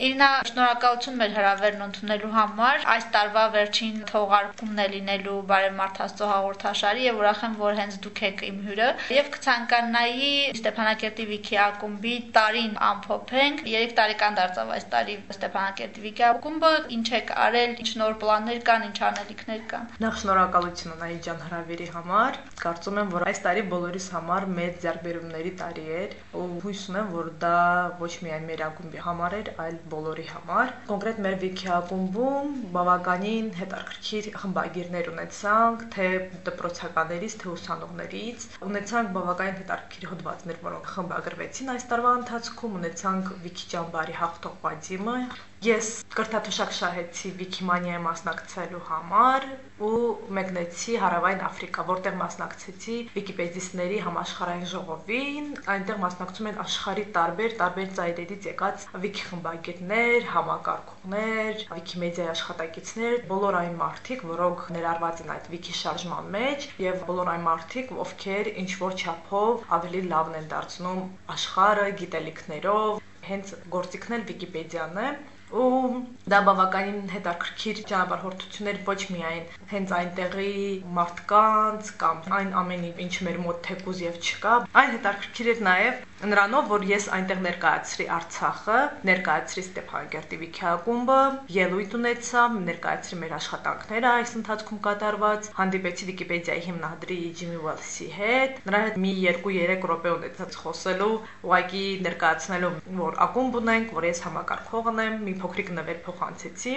Իրինա, շնորհակալություն մեր հրավերն ընդունելու համար։ Այս տարվա վերջին թողարկումն է լինելու Բարեմարտ Աստծո հաղորդաշարի եւ ուրախ եմ, որ հենց դուք եք իմ հյուրը։ Եվ կցանկանայի Ստեփանակերտի Վիքի ակումբի տարին ամփոփենք։ 3 տարեկան դարձավ այս տարի Ստեփանակերտի Վիքի ակումբը։ Ինչ եք արել, ինչ նոր պլաններ կան, ինչ անելիքներ կան։ Նախ շնորհակալություն Անայի ջան հրավերի համար։ Կարծում եմ, որ այս տարի բոլորիս համար մեծ ձեռբերումների տարի էր, ու հույս ունեմ, որ դա ոչ միայն մեր ակումբի համար էր, այլ բոլորի համար։ Կոնկրետ մեր Wiki ակումբում բավականին հետաքրքիր խմբագիրներ ունեցանք, թե դպրոցականներից, թե ուսանողներից։ Ունեցանք բավականին հետաքրքիր հոդվածներ, որոնք խմբագրվեցին այս տարվա ընթացքում, ունեցանք Wiki ճամբարի հաղթող բաժիմը, Ես կրթաթոշակ շահեցի Վիկիմանիայի մասնակցելու համար ու մեկնեցի Հարավային Աֆրիկա, որտեղ մասնակցեցի Վիկիպեդիստների համաշխարհային ժողովին։ Այնտեղ մասնակցում են աշխարհի տարբեր տարբեր ծայրերից եկած վիկի խմբագետներ, համակարգողներ, Վիկիմեդիայի աշխատակիցներ, բոլոր այն մարդիկ, որոնք ներառված են այդ վիկի շարժման մեջ եւ բոլոր այն մարդիկ, ովքեր ինչ որ չափով ավելի լավն են դարձնում աշխարհը գիտելիքներով հենց գործիքն էլ Վիկիպեդիան է ու դա բավականին հետաքրքիր ճանապարհորդություններ ոչ միայն հենց այնտեղի մարդկանց կամ այն ամենի ինչ մեր մոտ թեկուզ եւ չկա այն հետաքրքիր էր նաեւ նրանով որ ես այնտեղ ներկայացրի Արցախը ներկայացրի Ստեփանակերտի Վիքիակումբը ելույթ ունեցա ներկայացրի մեր աշխատանքները այս ընթացքում կատարված հանդիպեցի Վիկիպեդիայի հիմնադրի Ջիմի Ուելսի հետ նրա հետ մի 2-3 րոպե ունեցած խոսելու ուղակի ներկայացնելու որ ակումբ ունենք որ ես համակարգողն եմ մի փոքրիկ նվեր փոխանցեցի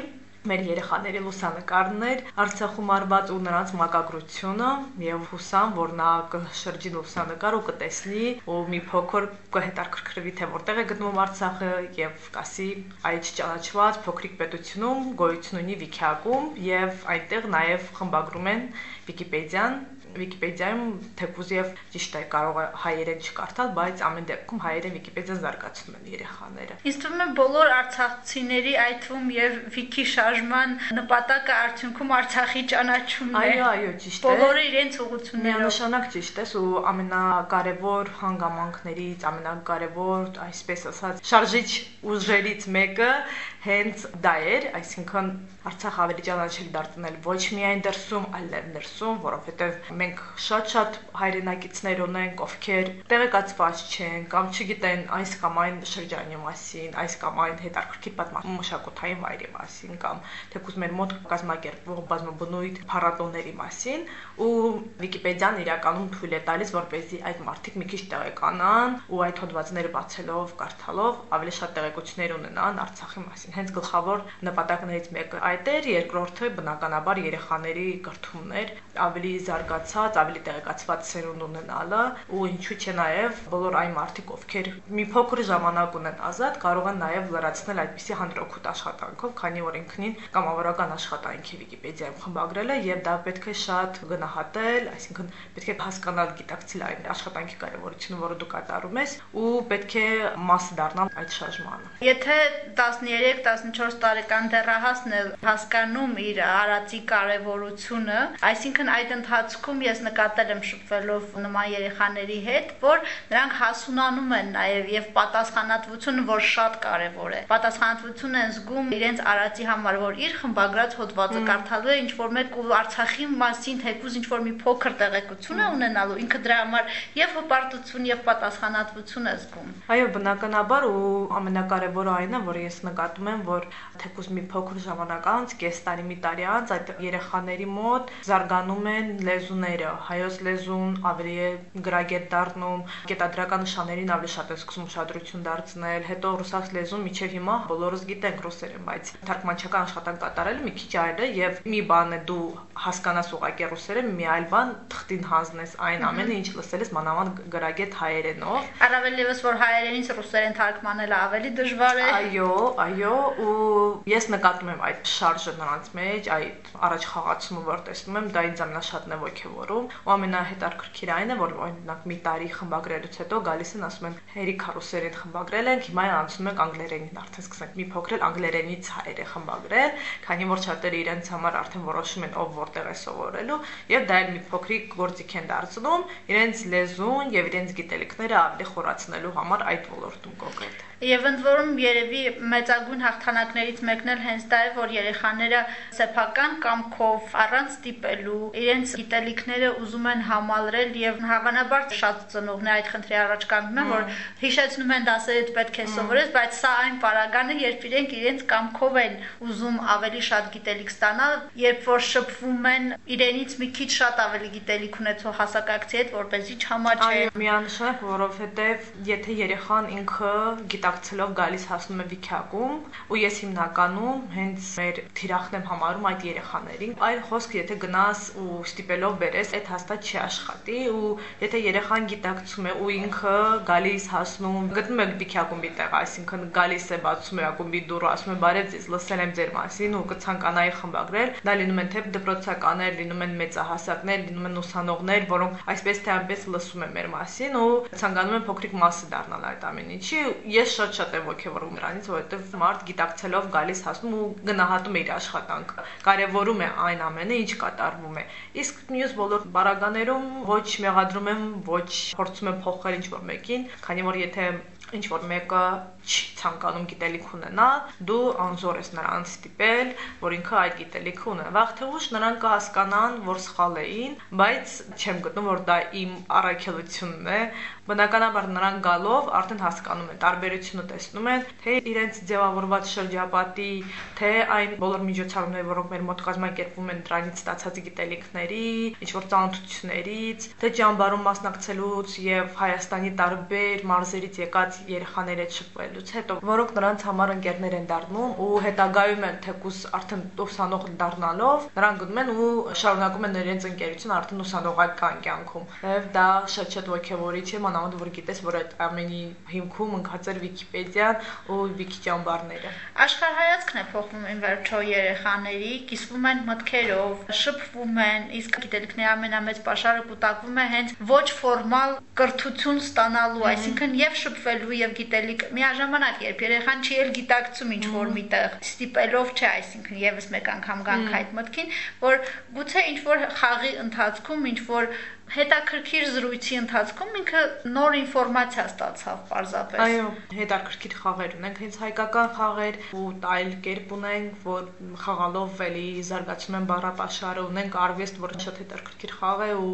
մեր երեխաների լուսանկարներ Արցախում արված ու նրանց մակագրությունը եւ հուսամ, որ նա կշրջի լուսանկար ու կտեսնի ու մի փոքր կհետաքրքրվի թե որտեղ է գտնվում Արցախը եւ կասի այդ չճանաչված փոքրիկ պետությունում գոյություն ունի Վիքիակում եւ այնտեղ նաեւ խմբագրում են Վիկիպեդիան Վիկիպեդիայում թեկուզ եւ ճիշտ է կարող է հայերեն չկարդալ, բայց ամեն դեպքում հայերեն Վիկիպեդիան զարգացնում են երեխաները։ Ինձ թվում է բոլոր արցախցիների այդ թվում եւ Վիկի շարժման նպատակը արդյունքում Արցախի ճանաչումն է։ Այո, այո, ճիշտ է։ Բոլորը իրենց ուղություններով։ Միանշանակ ճիշտ է, ու ամենակարևոր հանգամանքներից, ամենակարևոր, այսպես ասած, շարժիչ ուժերից մեկը հենց դա էր, այսինքն Արցախ ավելի ճանաչել դարձնել ոչ միայն դրսում, այլև ներսում, որովհետև մենք շատ-շատ հայրենակիցներ ունենք, ովքեր տեղեկացված չեն կամ չգիտեն այս կամ այն շրջանի մասին, այս կամ այն հետաքրքիր պատմամշակութային վայրի մասին կամ թեկուզ մեր մոտ կազմակերպվող բազմաբնույթ փառատոների մասին ու Վիկիպեդիան իրականում թույլ է տալիս, որպեսզի այդ մարդիկ մի քիչ տեղեկանան ու այդ հոդվածները բացելով, կարդալով ավելի շատ տեղեկություններ ունենան Արցախի մասին։ Հենց գլխավոր նպատակներից մեկը այդ էր, երկրորդը բնականաբար երեխաների կրթումներ, ավելի զարգացած, ավելի տեղեկացված սերունդ ունենալը ու ինչու՞ չէ նաև բոլոր այն մարդիկ, ովքեր մի փոքր ժամանակ ունեն ազատ, կարող են նաև լրացնել այդպիսի հանդրոքուտ աշխատանքով, քանի որ ինքնին կամավորական աշխատանքի Վիկիպեդիայում խմբագրել է եւ դա պետք է շատ գնահատել, այսինքն պետք է հասկանալ, գիտակցել այն աշխատանքի կարևորությունը, որը դու կատարում ես ու պետք է մաս դառնալ այդ շարժմանը։ Եթե 13-14 տարեկան դեռահասն է հասկանում իր արածի կարևորությունը, այսինքն այդ ընթացքում ես նկատել եմ շփվելով նման երեխաների հետ, որ նրանք հասունանում են նաև եւ պատասխանատվությունը, որ շատ կարևոր է։ Պատասխանատվություն են զգում իրենց արածի համար, որ իր խմբագրած հոդվածը կարդալու է ինչ որ մեկ ու Արցախի մասին թեկուզ ինչ որ մի փոքր տեղեկություն է ունենալու, ինքը դրա համար եւ հպարտություն եւ պատասխանատվություն է զգում։ Այո, բնականաբար ու ամենակարևորը այն է, որ ես նկատում եմ, որ թեկուզ մի փոքր ժամանակ անց, կես տարի մի տարի անց այդ երեխաների մոտ զարգանում են լեզուները, հայոց լեզուն ավելի է գրագետ դառնում, կետադրական նշաններին ավելի շատ է սկսում ուշադրություն դարձնել, հետո ռուսաց լեզուն միջև հիմա բոլորս գիտենք ռուսերեն, բայց թարգմանչական աշխատանք կատարելը մի քիչ այլ է եւ մի բան է դու հասկանաս ուղակի ռուսերեն, մի այլ բան թղթին հանձնես այն ամենը, ինչ լսել ես մանավանդ գրագետ հայերենով։ Առավել եւս որ հայերենից ռուսերեն թարգմանելը ավելի դժվար է։ Այո, այո, ու ես նկատում եմ այդ շարժը նրանց մեջ, այդ առաջ խաղացումը, որ տեսնում եմ, դա ինձ ամենաշատն է ողջևորում։ Ու ամենահետաքրքիր այն է, որ օրինակ մի տարի խմբագրելուց հետո գալիս են ասում են, հերիք ռուսերեն խմբագրել ենք, հիմա անցնում ենք անգլերենին, արդեն սկսենք մի փոքր անգլերենից հայերը խմբագրել, քանի որ շատերը իրենց համար արդեն որոշում են ով որտեղ է սովորելու եւ դա էլ մի փոքրիկ գործիք են դարձնում իրենց լեզուն եւ իրենց գիտելիքները ավելի խորացնելու համար այդ ոլորտում կոնկրետ։ Եվ ընդ որում երևի մեծագույն հաղթանակներից մեկն էլ հենց դա է, որ երեխաները սեփական կամքով առանց ստիպելու իրենց գիտելիքները ուզում են համալրել եւ հավանաբար շատ ծնողներ այդ խնդրի առաջ կանգնում են, որ հիշեցնում են դասերից պետք է սովորես, բայց սա այն պարագանը, երբ իրենք իրենց կամքով են ուզում ավելի շատ գիտելիք ստանալ, երբ որ շփվում են իրենից մի քիչ շատ ավելի գիտելիք ունեցող հասակակցի հետ, որպեսզի չհամաչե։ Այո, միանշանակ, որովհետեւ եթե երեխան ինքը գիտակ աջակցելով գալիս հասնում է Վիքյակում ու ես հիմնականում հենց մեր թիրախն եմ համարում այդ երեխաներին այլ խոսք եթե գնաս ու ստիպելով բերես այդ հաստատ չի աշխատի ու եթե երեխան գիտակցում է ու ինքը գալիս հասնում գտնում է Վիքյակում մի տեղ այսինքն գալիս է բացում է ակումբի դուռը ասում է բարև ձեզ լսել եմ ձեր մասին ու կցանկանայի խմբագրել դա լինում են թե դպրոցականներ լինում են մեծահասակներ լինում են ուսանողներ որոնք այսպես թե այնպես լսում են մեր մասին ու ցանկանում են փոքրիկ մասը դառնալ այդ ամեն ինչի ես շատ-շատ եմ ողջևորում նրանից, որովհետև մարդ գիտակցելով գալիս հասնում ու գնահատում է իր աշխատանքը, կարևորում է այն ամենը, ինչ կատարվում է։ Իսկ մյուս բոլոր բարագաներում ոչ մեղադրում եմ, ոչ փորձում եմ փոխել ինչ-որ մեկին, քանի որ եթե ինչ որ մեկը չի ցանկանում գիտելիք ունենալ, դու անզոր ես նրան ստիպել, որ ինքը այդ գիտելիքը ունենա։ Վաղ թե ուշ նրանք կհասկանան, որ սխալ էին, բայց չեմ գտնում, որ դա իմ առաքելությունն է։ Բնականաբար նրանք գալով արդեն հասկանում են, տարբերությունը տեսնում են, թե իրենց ձևավորված շրջապատի, թե այն բոլոր միջոցառումները, որոնք մեր մոտ կազմակերպվում են դրանից ստացած գիտելիքների, ինչ որ ծանոթություններից, թե ճամբարում մասնակցելուց եւ Հայաստանի տարբեր մարզերից եկած երեխաների հետ շփվել ստեղծելուց հետո, որոնք նրանց համար ընկերներ են դառնում ու հետագայում են թեկուս արդեն ուսանող դառնալով, նրանք գնում են ու շարունակում են իրենց ընկերությունը արդեն ուսանողական կյանքում։ Եվ դա շատ-շատ ողջավորիչ է, մանավանդ որ գիտես, որ այդ ամենի հիմքում ընկած էր Վիկիպեդիան ու Վիկիճամբարները։ Աշխարհայացքն է փոխվում ին վերջո երեխաների, կիսվում են մտքերով, շփվում են, իսկ գիտելիքների ամենամեծ պաշարը կուտակվում է հենց ոչ ֆորմալ կրթություն ստանալու, այսինքն եւ շփվելու եւ գիտելիք միաժամանակ ժամանակ, երբ երեխան չի էլ գիտակցում ինչ որ միտեղ ստիպելով չէ, այսինքն եւս մեկ անգամ գանք այդ մտքին, որ գուցե ինչ որ խաղի ընթացքում ինչ որ հետաքրքիր զրույցի ընթացքում ինքը նոր ինֆորմացիա ստացավ պարզապես։ Այո, հետաքրքիր խաղեր ունենք, հենց հայկական խաղեր ու այլ կերպ ունենք, որ խաղալով էլի զարգացում են բառապաշարը, ունենք արվեստ, որ շատ հետաքրքիր խաղ է ու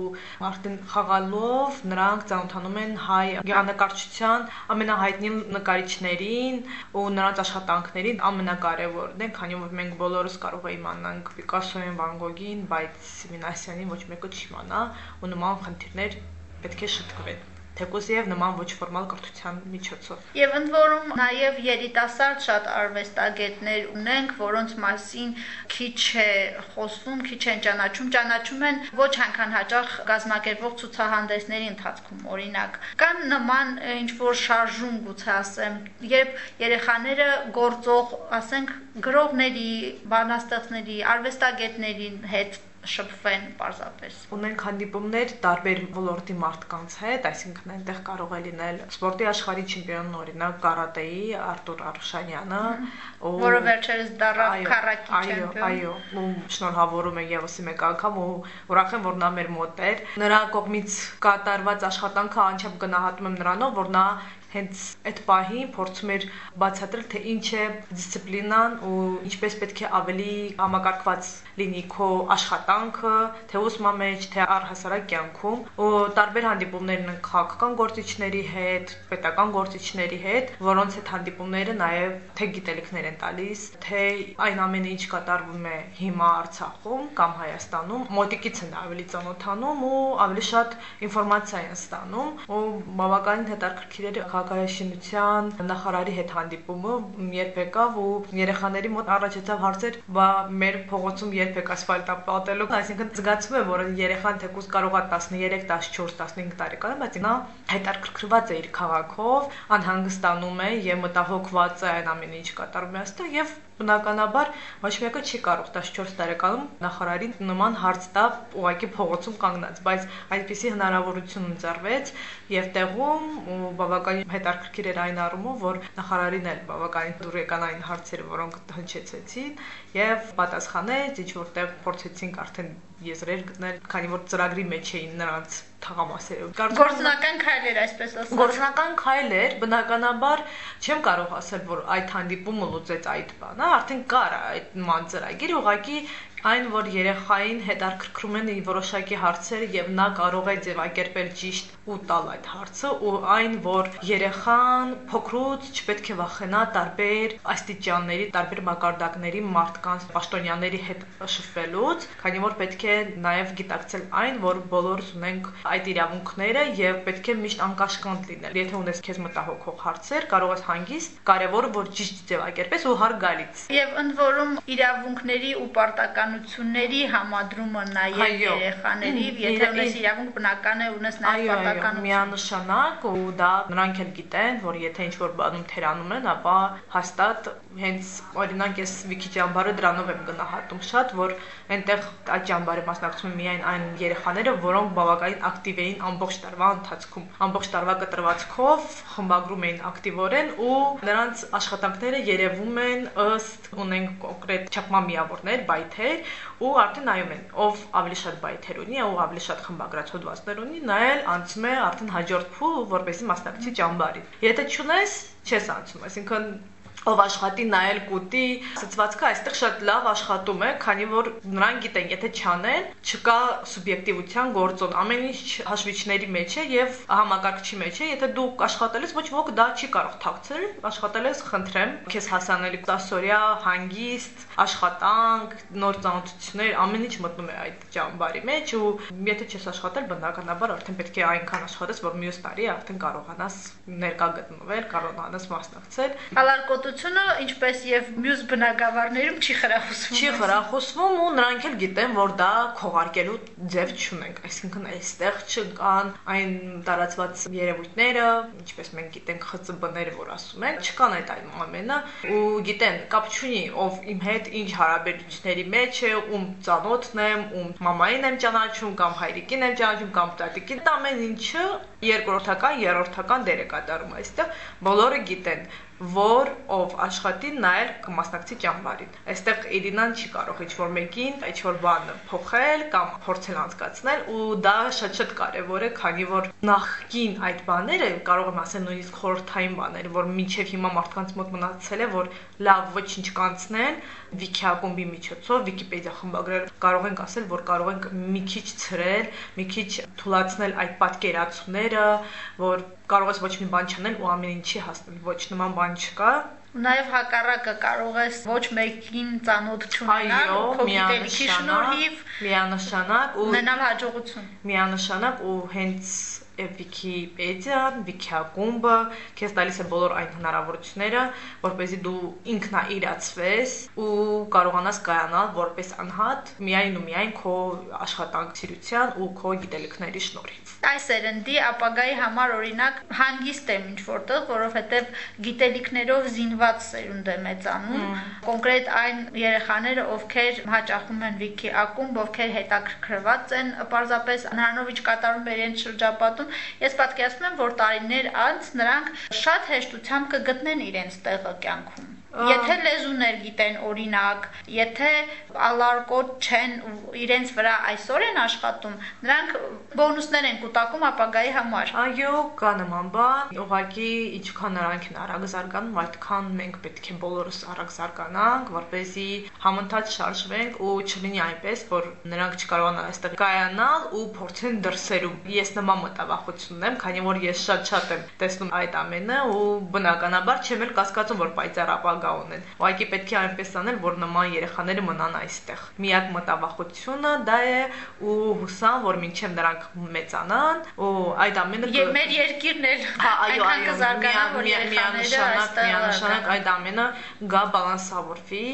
արդեն խաղալով նրանք ծանոթանում են հայ գեղանկարչության ամենահայտնի նկարիչներին ու նրանց աշխատանքներին ամենակարևորն է, քանի որ մենք բոլորս կարող ենք իմանանք Պիկասոյին, Վան Գոգին, բայց Սիմինասյանին ոչ մեկը չիմանա ու նման խնդիրներ պետք է շտկվեն թեկուզ եւ նման ոչ ֆորմալ կրթության միջոցով։ Եվ ընդ որում նաեւ երիտասարդ շատ արվեստագետներ ունենք, որոնց մասին քիչ է խոսվում, քիչ են ճանաչում, ճանաչում են ոչ այնքան հաճախ գազམ་ակերպող ցուցահանդեսների ընթացքում, օրինակ։ Կան նման ինչ որ շարժում, գուցե ասեմ, երբ երեխաները գործող, ասենք, գրողների, բանաստեղծների, արվեստագետների հետ շփվեն պարզապես։ Ունենք հանդիպումներ տարբեր ոլորտի մարդկանց հետ, այսինքն այնտեղ կարող է լինել սպորտի աշխարհի չեմպիոն, օրինակ կարատեի Արտուր Արշանյանը, որը վերջերս դառավ քարակի չեմպիոն։ Այո, այո, ու շնորհավորում եմ եւս մեկ անգամ ու ուրախ եմ, որ նա մեր մոտ էր։ Նրա կողմից կատարված աշխատանքը անչափ գնահատում եմ նրանով, որ նա հենց այդ պահին փորձում էր բացատրել, թե ինչ է դիսցիպլինան ու ինչպես պետք է ավելի համակարգված լինի քո աշխատանքը, թե ուսման մեջ, թե առհասարակ կյանքում, ու տարբեր հանդիպումներ ունենք քաղաքական գործիչների հետ, պետական գործիչների հետ, որոնց հետ հանդիպումները նաև թե գիտելիքներ են տալիս, թե այն ամենը ինչ կատարվում է հիմա Արցախում կամ Հայաստանում, մոտիկից են ավելի ծանոթանում ու ավելի շատ ինֆորմացիա են ստանում, ու բավականին հետաքրքիր էր քաղաքաշինության նախարարի հետ հանդիպումը, երբ եկավ ու երեխաների մոտ առաջացավ հարցեր, բա մեր փողոցում երբ եք ասֆալտա պատելու, այսինքն զգացում է, որ երեխան թեկուզ կարող է 13, 14, 15 տարեկան, բայց նա հետաքրքրված է իր քաղաքով, անհանգստանում է եւ մտահոգված է այն ամենը, ինչ կատարվում է այստեղ եւ բնականաբար ոչ մեկը չի կարող 14 տարեկանում նախարարին նման հարց տա ուղակի փողոցում կանգնած, բայց այդպիսի հնարավորություն ընձեռվեց եւ տեղում ու բավականին հետաքրքիր էր այն առումով, որ նախարարին էլ բավականին դուր եկան այն հարցերը, որոնք հնչեցեցին եւ պատասխանեց, ինչ որտեղ փորձեցինք արդեն եզրեր գտնել, քանի որ ծրագրի մեջ էին նրանց թղամասերը։ Գործնական քայլեր, այսպես ասած։ Գործնական քայլեր, բնականաբար չեմ կարող ասել, որ այդ հանդիպումը լուծեց այդ բանը, արդեն կար այդ ման ծրագիր, ուղղակի այն, որ երեխային հետաքրքրում են որոշակի հարցեր եւ նա կարող է ձևակերպել ճիշտ ու տալ այդ հարցը ու այն, որ երեխան փոքրուց չպետք է վախենա տարբեր աստիճանների, տարբեր մակարդակների մարդկանց պաշտոնյաների հետ շփվելուց, քանի որ պետք է նաեւ գիտակցել այն, որ բոլորս ունենք այդ իրավունքները եւ պետք է միշտ անկաշկանդ լինել։ Եթե ունես քեզ մտահոգող հարցեր, կարող ես հանգիստ, կարևորը որ ճիշտ ձևակերպես ու հարգալից։ Եվ ընդ որում իրավունքների ու պարտական պարտականությունների համադրումը նաև երեխաների, եթե ունես իրավունք բնական է ունես նաև պարտականություն։ Միանշանակ ու դա նրանք էլ գիտեն, որ եթե ինչ որ բանում թերանում են, ապա հաստատ հենց օրինակ ես Վիքի ճամբարը դրանով եմ գնահատում շատ, որ այնտեղ այդ ճամբարի մասնակցում միայն այն երեխաները, որոնք բավականին ակտիվ էին ամբողջ տարվա ընթացքում։ Ամբողջ տարվա կտրվածքով խմբագրում էին ակտիվորեն ու նրանց աշխատանքները երևում են ըստ ունենք կոնկրետ չափման միավորներ, բայթեր ու արդեն նայում են ով ավելի շատ բայթեր ունի, ով ավելի շատ խմբագրած հոդվածներ ունի, նայել անցում է արդեն հաջորդ փուլ, որպեսի մասնակցի ճամբարին։ Եթե չունես, չես անցում, այսինքն ով աշխատի նայել կուտի սծվածքը այստեղ շատ լավ աշխատում է, քանի որ նրանք գիտեն, եթե չանեն, չկա սուբյեկտիվության գործոն, ամեն ինչ հաշվիչների մեջ է եւ համակարգչի մեջ է, եթե դու աշխատել ես, ոչ ոք դա չի կարող թաքցնել, աշխատել ես, խնդրեմ, քեզ հասանելի տասորյա, հանգիստ, աշխատանք, նոր ծանոթություններ, ամեն ինչ մտնում է այդ ճամբարի մեջ ու եթե չես աշխատել, բնականաբար արդեն պետք է այնքան աշխատես, որ մյուս տարի արդեն կարողանաս ներկա գտնվել, կարողանաս մասնակցել։ Հալարկոտություն Տնտեսությունը, ինչպես եւ մյուս բնակավարներում չի խրախուսվում։ Չի խրախուսվում ու նրանք էլ գիտեն, որ դա քողարկելու ձև չունենք, այսինքն այստեղ չկան այն տարածված երևույթները, ինչպես մենք գիտենք ԽՑԲ-ները, որ ասում են, չկան այդ այն ամենը ու գիտեն, կապ չունի ով իմ հետ ինչ հարաբերությունների մեջ է, ում ծանոթն եմ, ում մամային եմ ճանաչում կամ հայրիկին եմ ճանաչում կամ տատիկին, ամեն ինչը երկրորդական, երրորդական դեր է կատարում այստեղ։ Բոլորը գիտեն որ ով աշխատի նայել կմասնակցի ճամբարին։ Այստեղ Իրինան չի կարող ինչ-որ մեկին ինչ-որ բան փոխել կամ փորձել անցկացնել ու դա շատ-շատ կարևոր է, քանի որ նախքին այդ բաները կարող եմ ասել նույնիսկ խորթային բաներ, որ մինչև հիմա մարդկանց մոտ մնացել է, որ լավ ոչինչ կանցնեն Wiki ակումբի միջոցով, Wikipedia խմբագրել, կարող ենք ասել, որ կարող ենք մի քիչ ցրել, մի քիչ թույլատրել այդ պատկերացումները, որ կարող ես ոչ մի բան չանել ու ամեն ինչի հասնել, ոչ նման բան չկա, Նաև հակառակը կարող ես ոչ մեկին ծանոթ չունենալ, քո գիտելիքի շնորհիվ միանշանակ ու ունենալ հաջողություն։ Միանշանակ ու հենց Wikipedia-ն, Wiki-ակումբը քեզ տալիս է բոլոր այն հնարավորությունները, որպեսզի դու ինքնաիրացվես ու կարողանաս կայանալ որպես անհատ միայն ու միայն քո աշխատանքցիության ու քո գիտելիքների շնորհիվ։ Այս սերնդի ապագայի համար օրինակ հանգիստ եմ ինչ որտեղ, որովհետև գիտելիքներով զինված սերունդ է մեծանում։ Կոնկրետ այն երեխաները, ովքեր հաճախում են Wiki ակումբ, ովքեր հետաքրքրված են պարզապես նրանով ինչ կատարում է իրենց շրջապատում, ես պատկերացնում եմ, որ տարիներ անց նրանք շատ հեշտությամբ կգտնեն իրենց տեղը կյանքում։ Եթե լեզուներ գիտեն օրինակ, եթե ալարկոտ չեն իրենց վրա այսօր են աշխատում, նրանք բոնուսներ են կուտակում ապագայի համար։ Այո, կա նման բան, ուղղակի ինչքան նրանք են արագ զարգանում, այդքան մենք պետք է բոլորս արագ զարգանանք, որպեսզի համընթաց շարժվենք ու չլինի այնպես, որ նրանք չկարողանան այստեղ կայանալ ու փորձեն դրսերում։ Ես նման մտավախություն ունեմ, քանի որ ես շատ-շատ եմ տեսնում այդ ամենը ու բնականաբար չեմ էլ կասկածում, որ պայծառ ապագա ունեն։ Ուղղակի պետք է այնպես անել, որ նման երեխաները մնան այստեղ։ Միակ մտավախությունը դա է ու հուսամ, որ մինչև նրանք մեծանան, ու այդ ամենը Եվ մեր երկիրն էլ հա, այո, այո, զարգանա, որ երեխաները միանշանակ այդ ամենը գա բալանսավորվի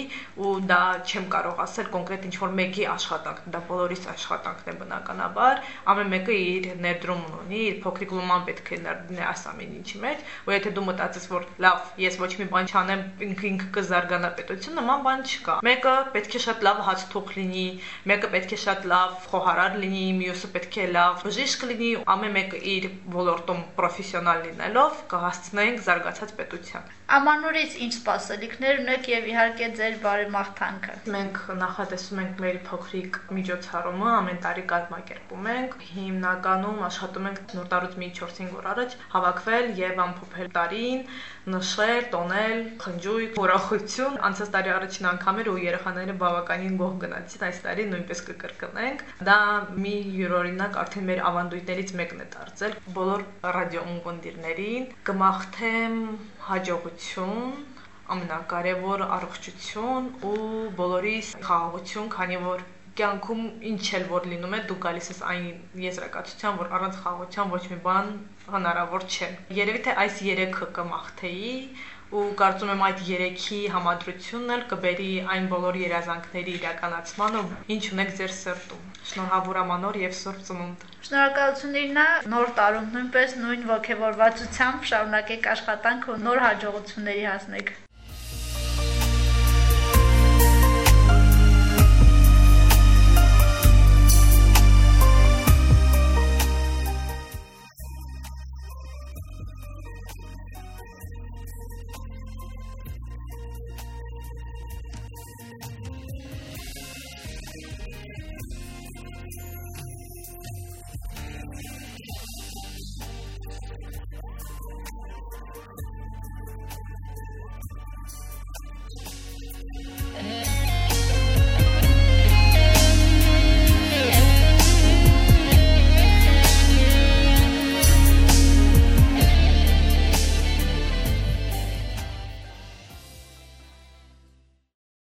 ու դա չեմ կարող ասել կոնկրետ ինչ որ մեկի աշխատանք, դա բոլորիս աշխատանքն է բնականաբար, ամեն մեկը իր ներդրումն ունի, իր փոքրիկ լոման պետք է ներդնի այս ամեն ինչի մեջ, ու եթե դու մտածես, որ լավ, ես ոչ մի բան չանեմ, ինքը ինքը կզարգանա պետություն, նման բան չկա։ Մեկը պետք է շատ լավ հացթող լինի, մեկը պետք է շատ լավ խոհարար լինի, մյուսը պետք է լավ բժիշկ լինի, ամեն մեկը իր ոլորտում պրոֆեսիոնալ լինելով կհասցնենք զարգացած պետության։ Ամանորից ինչ սպասելիքներ ունեք եւ իհարկե ձեր բարեմաղթանքը։ Մենք նախատեսում ենք մեր փոքրիկ միջոցառումը ամեն տարի կազմակերպում ենք։ Հիմնականում աշխատում ենք նոր տարուց մի 4-5 օր առաջ հավաքվել եւ ամփոփել տարին, նշել, տոնել, խնջույք, ուրախություն։ Անցած տարի առաջին անգամ էր ու երեխաները բավականին գոհ գնացին, այս տարի նույնպես կկրկնենք։ Դա մի յուրօրինակ արդեն մեր ավանդույթներից մեկն է դարձել բոլոր ռադիոընկերներին։ Կմաղթեմ հաջողություն, ամենակարևոր առողջություն ու բոլորիս խաղաղություն, քանի որ կյանքում ինչ էլ որ լինում է, դու գալիս ես այն եզրակացության, որ առանց խաղաղության ոչ մի բան հնարավոր չէ։ Երևի թե այս երեքը կմաղթեի ու կարծում եմ այդ երեքի համադրությունն էլ կբերի այն բոլոր երազանքների իրականացմանը, ինչ ունեք ձեր սրտում։ Շնորհավոր ամանոր եւ Սուրբ Ծնունդ։ Շնորհակալություն Իրնա, նոր տարում նույնպես նույն ողջավորվածությամբ շարունակեք աշխատանքը նոր հաջողությունների հասնեք։ head.